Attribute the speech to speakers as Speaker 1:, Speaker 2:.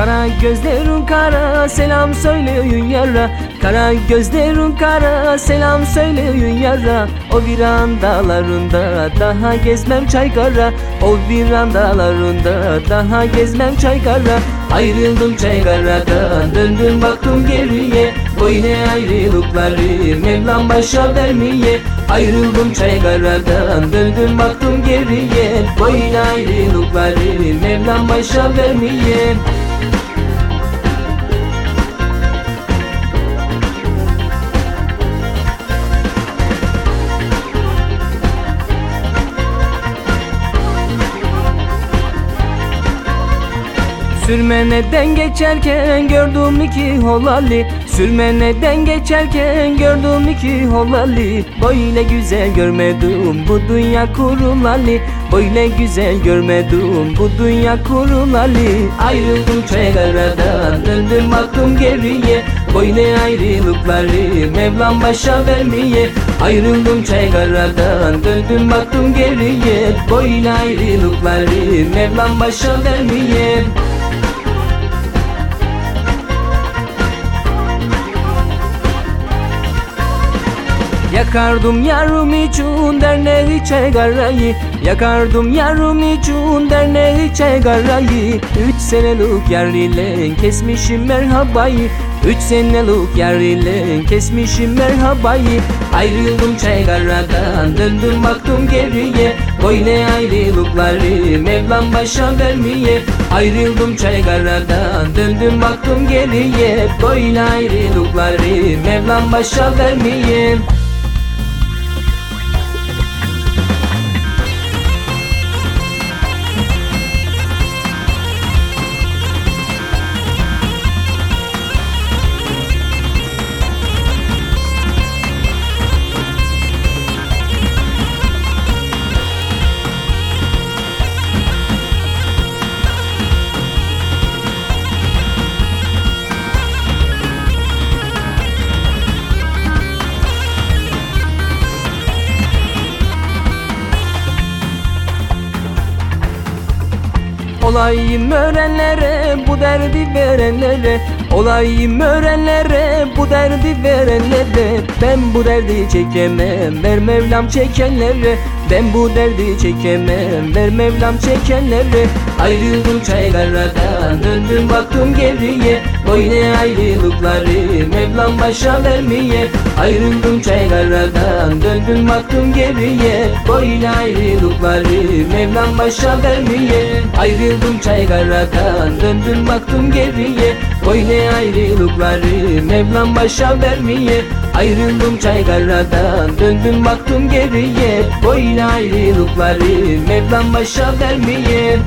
Speaker 1: Kara gözlerin kara selam söyleyin yara. Kara gözlerin kara selam söyleyin yara. O viran dağlarında daha gezmem çaykara O viran dağlarında daha gezmem çaykara Ayrıldım çaykaradan döndüm baktım geriye. Böyle ayrılıkları Mevlam başa vermeye. Ayrıldım çaykaradan döndüm baktım geriye. Böyle ayrılıkları Mevlam başa vermeye Sürmeneden geçerken gördüm iki holali. Sürmeneden geçerken gördüm iki holali. Böyle güzel görmedim bu dünya kurulali Böyle güzel görmedim bu dünya kurulali Ayrıldım çegaradan döndüm baktım geriye. Böyle ayrılıkları Mevlam başa vermeye. Ayrıldım çegaradan döndüm baktım geriye. Böyle ayrılıkları Mevlam başa vermeye Yakardım yarım için derneği çegarayı Yakardım yarım için derneği çegarayı Üç senelik yar ile kesmişim merhabayı. Üç senelik yar ile kesmişim merhabayı. Ayrıldım çegaradan döndüm baktım geriye. Böyle ayrılıkları Mevlam başa vermeye Ayrıldım çegaradan döndüm baktım geriye. Böyle ayrılıkları Mevlam başa vermeye Olayım öğrenlere bu derdi verenlere. Olayım öğrenlere bu derdi verenlere. Ben bu derdi çekemem ver Mevlam çekenlere. Ben bu derdi çekemem ver Mevlam çekenlere. Ayrıldım çaygaradan döndüm baktım geriye. Böyle ayrılıkları Mevlam başa vermeye. Ayrıldım çaygaradan döndüm baktım geriye Böyle ayrılıkları Mevlam başa vermeye. Ayrıldım çaygaradan döndüm baktım geriye Böyle ayrılıkları Mevlam başa vermeye. Ayrıldım çaygaradan döndüm baktım geriye Böyle ayrılıkları Mevlam başa vermeye